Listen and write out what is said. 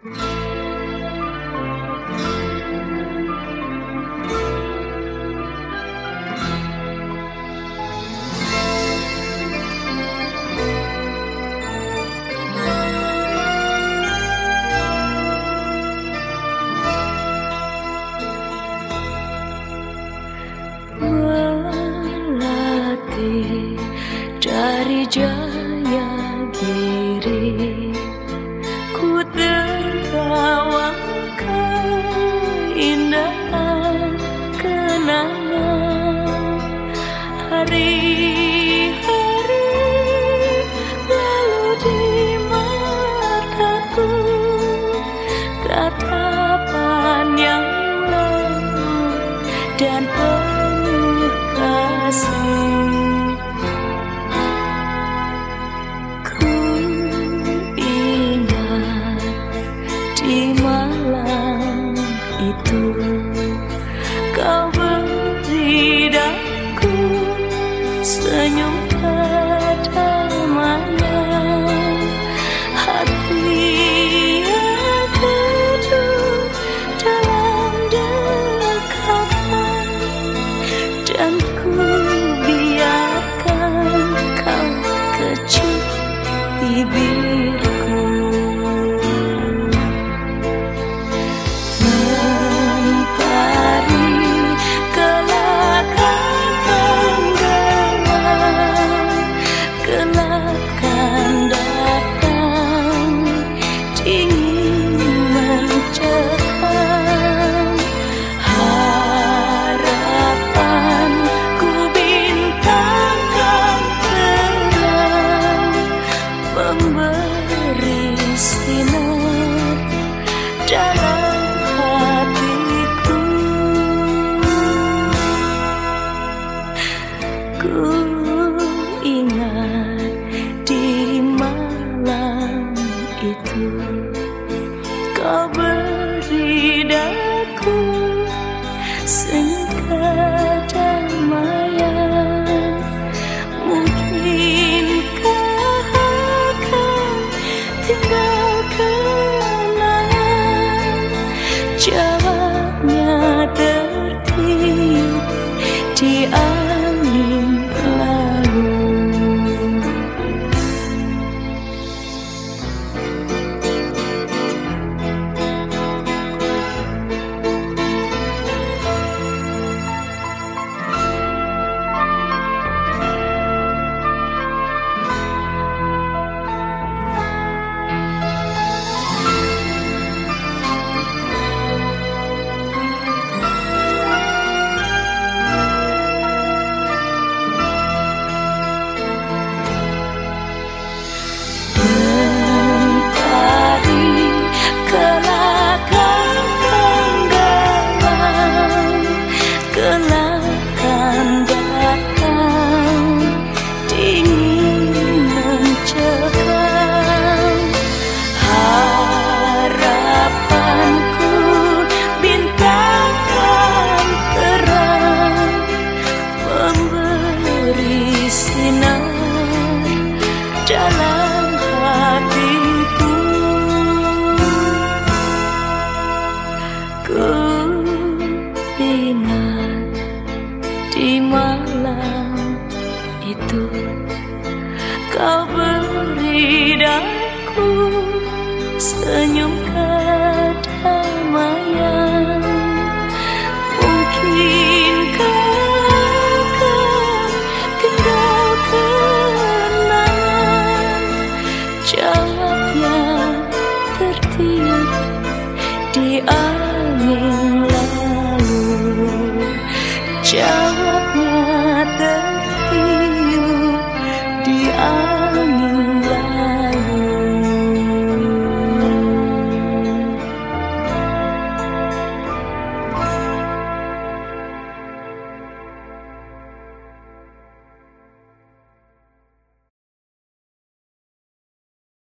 Melatih dari jauh. tatapan yang lembut dan penuh kasih. Ku ingat di malam itu. dalam hatiku. Ku ingat di malam itu. Kau beri daku senyum di angin lalu jauh